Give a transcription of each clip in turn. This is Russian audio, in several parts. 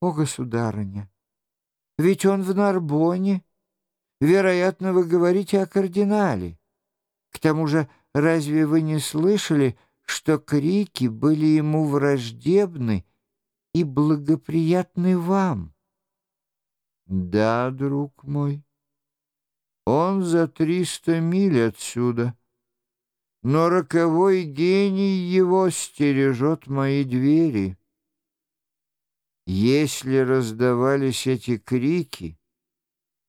О, государыня, ведь он в Нарбоне. Вероятно, вы говорите о кардинале. К тому же, разве вы не слышали, что крики были ему враждебны и благоприятны вам? Да, друг мой, он за триста миль отсюда, но роковой гений его стережет мои двери. Если раздавались эти крики,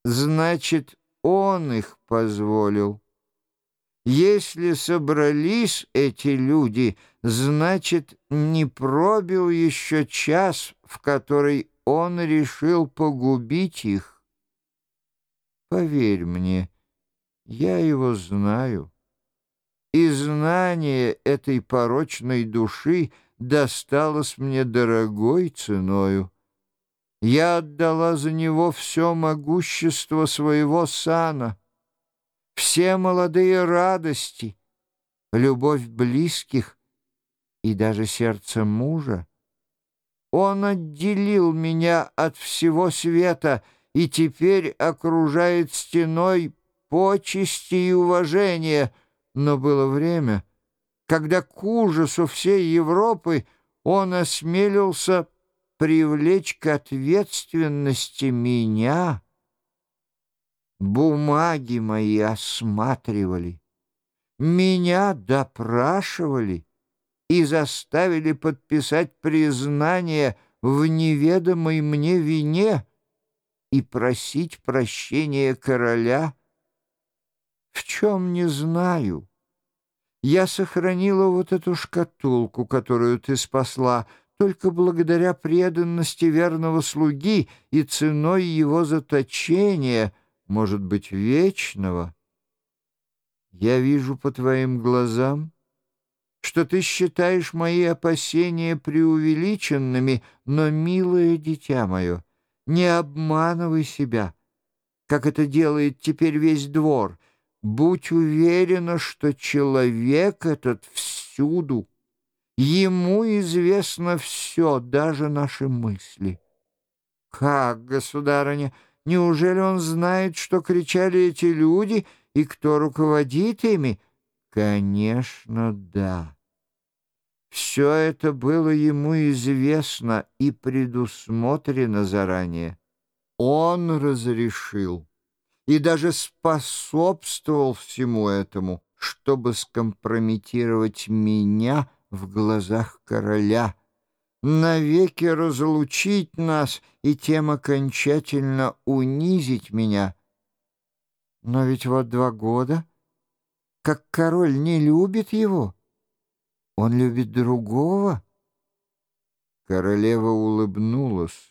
значит, он их позволил. Если собрались эти люди, значит, не пробил еще час, в который он решил погубить их. Поверь мне, я его знаю. И знание этой порочной души досталось мне дорогой ценою. Я отдала за него все могущество своего сана, все молодые радости, любовь близких и даже сердце мужа. Он отделил меня от всего света и теперь окружает стеной почести и уважения, но было время, когда к ужасу всей Европы он осмелился привлечь к ответственности меня. Бумаги мои осматривали, меня допрашивали и заставили подписать признание в неведомой мне вине и просить прощения короля, в чем не знаю. Я сохранила вот эту шкатулку, которую ты спасла, только благодаря преданности верного слуги и ценой его заточения, может быть, вечного. Я вижу по твоим глазам, что ты считаешь мои опасения преувеличенными, но, милое дитя мое, не обманывай себя, как это делает теперь весь двор. Будь уверена, что человек этот всюду — Ему известно все, даже наши мысли. Как, государыня, неужели он знает, что кричали эти люди и кто руководит ими? Конечно, да. Все это было ему известно и предусмотрено заранее. Он разрешил и даже способствовал всему этому, чтобы скомпрометировать меня — в глазах короля, навеки разлучить нас и тем окончательно унизить меня. Но ведь вот два года, как король не любит его, он любит другого. Королева улыбнулась.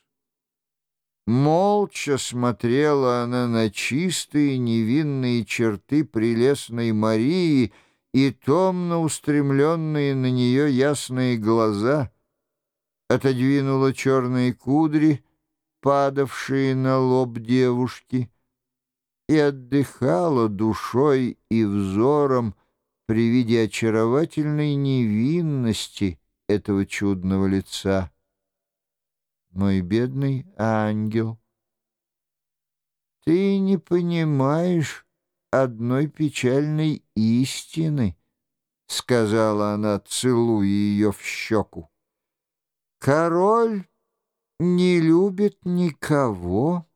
Молча смотрела она на чистые невинные черты прелестной Марии — и томно устремленные на нее ясные глаза, отодвинула черные кудри, падавшие на лоб девушки, и отдыхала душой и взором при виде очаровательной невинности этого чудного лица. Мой бедный ангел, ты не понимаешь, одной печальной истины, — сказала она, целуя ее в щеку. Король не любит никого,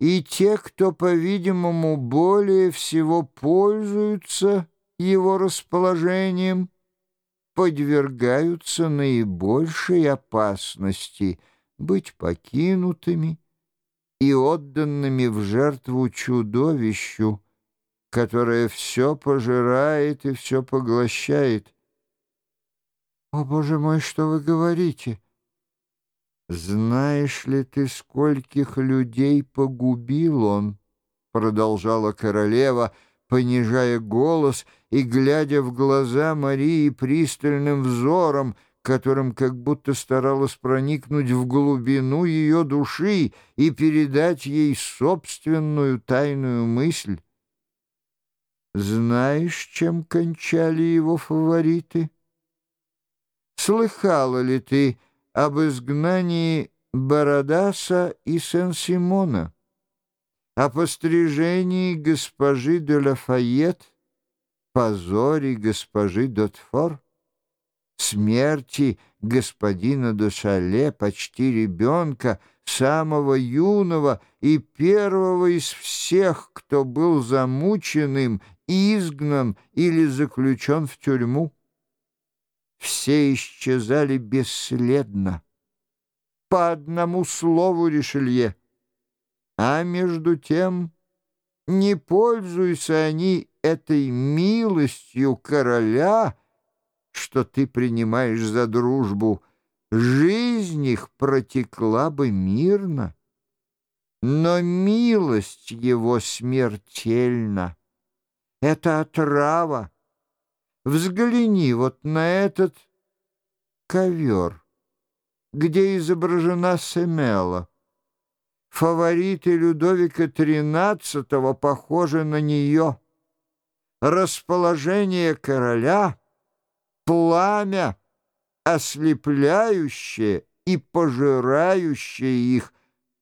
и те, кто, по-видимому, более всего пользуются его расположением, подвергаются наибольшей опасности быть покинутыми, и отданными в жертву чудовищу, которое все пожирает и все поглощает. «О, Боже мой, что вы говорите?» «Знаешь ли ты, скольких людей погубил он?» — продолжала королева, понижая голос и глядя в глаза Марии пристальным взором — которым как будто старалась проникнуть в глубину ее души и передать ей собственную тайную мысль. Знаешь, чем кончали его фавориты? Слыхала ли ты об изгнании Барадаса и Сен-Симона, о пострижении госпожи де Лафайет, позоре госпожи Дотфор, смерти господина де Шале, почти ребенка, самого юного и первого из всех, кто был замученным, изгнан или заключен в тюрьму. Все исчезали бесследно, по одному слову Ришелье. А между тем, не пользуются они этой милостью короля, что ты принимаешь за дружбу, жизнь их протекла бы мирно. Но милость его смертельна. Это отрава. Взгляни вот на этот ковер, где изображена Семела. Фавориты Людовика XIII похожи на нее. Расположение короля — пламя, ослепляющее и пожирающее их,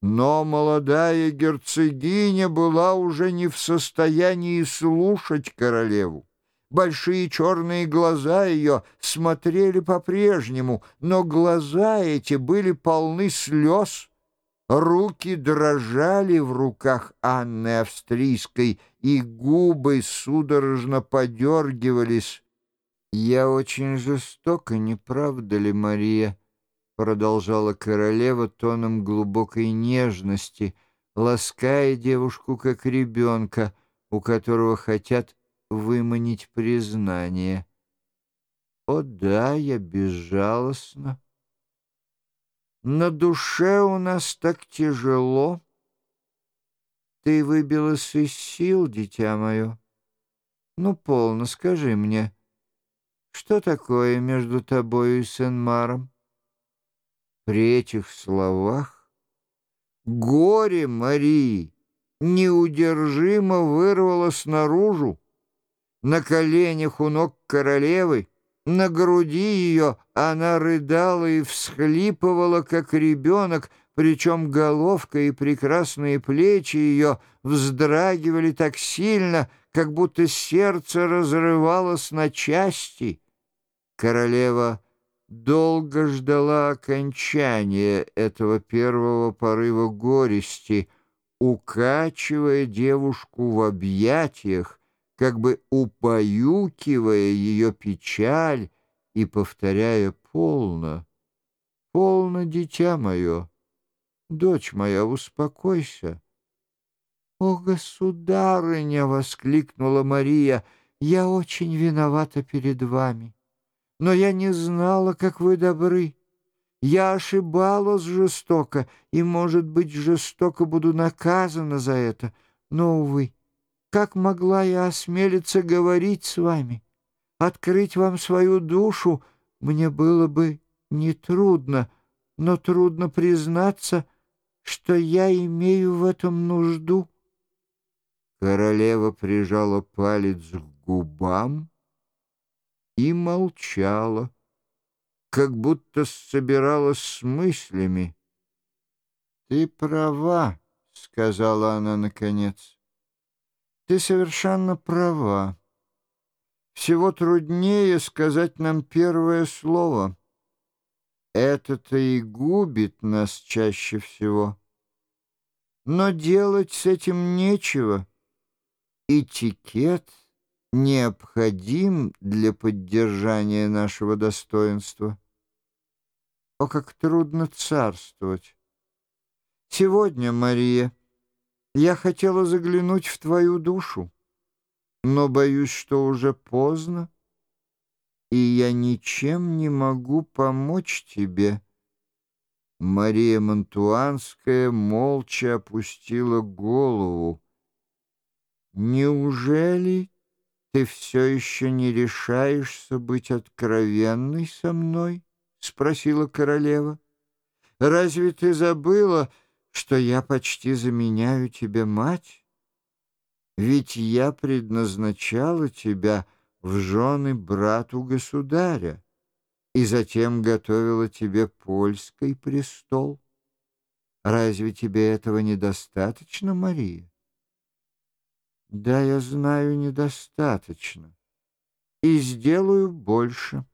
но молодая герцогиня была уже не в состоянии слушать королеву. Большие черные глаза ее смотрели по-прежнему, но глаза эти были полны слез. Руки дрожали в руках Анны Австрийской, и губы судорожно подергивались. «Я очень жестоко, не правда ли, Мария?» продолжала королева тоном глубокой нежности, лаская девушку как ребенка, у которого хотят выманить признание. О да, я безжалостна. На душе у нас так тяжело. Ты выбилась из сил, дитя мое. Ну, полно, скажи мне, что такое между тобою и Сен-Маром? При этих словах горе Марии неудержимо вырвалось наружу. На коленях у ног королевы, на груди ее она рыдала и всхлипывала, как ребенок, причем головка и прекрасные плечи ее вздрагивали так сильно, как будто сердце разрывалось на части. Королева долго ждала окончания этого первого порыва горести, укачивая девушку в объятиях, как бы упоюкивая ее печаль и повторяя «Полно, полно, дитя мое, дочь моя, успокойся». «О, государыня!» — воскликнула Мария. «Я очень виновата перед вами» но я не знала, как вы добры. Я ошибалась жестоко, и, может быть, жестоко буду наказана за это. Но, увы, как могла я осмелиться говорить с вами? Открыть вам свою душу мне было бы нетрудно, но трудно признаться, что я имею в этом нужду. Королева прижала палец к губам, и молчала, как будто собиралась с мыслями. «Ты права», — сказала она наконец. «Ты совершенно права. Всего труднее сказать нам первое слово. Это-то и губит нас чаще всего. Но делать с этим нечего. Этикет — необходим для поддержания нашего достоинства. О, как трудно царствовать! Сегодня, Мария, я хотела заглянуть в твою душу, но боюсь, что уже поздно, и я ничем не могу помочь тебе. Мария Монтуанская молча опустила голову. «Неужели ты все еще не решаешься быть откровенной со мной? — спросила королева. — Разве ты забыла, что я почти заменяю тебе мать? Ведь я предназначала тебя в жены брату государя и затем готовила тебе польский престол. Разве тебе этого недостаточно, Мария? Да, я знаю, недостаточно. И сделаю больше.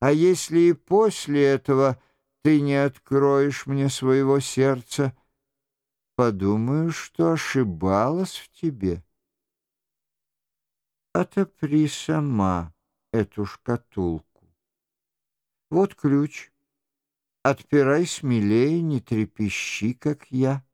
А если и после этого ты не откроешь мне своего сердца, подумаю, что ошибалась в тебе. Отопри сама эту шкатулку. Вот ключ. Отпирай смелее, не трепещи, как я.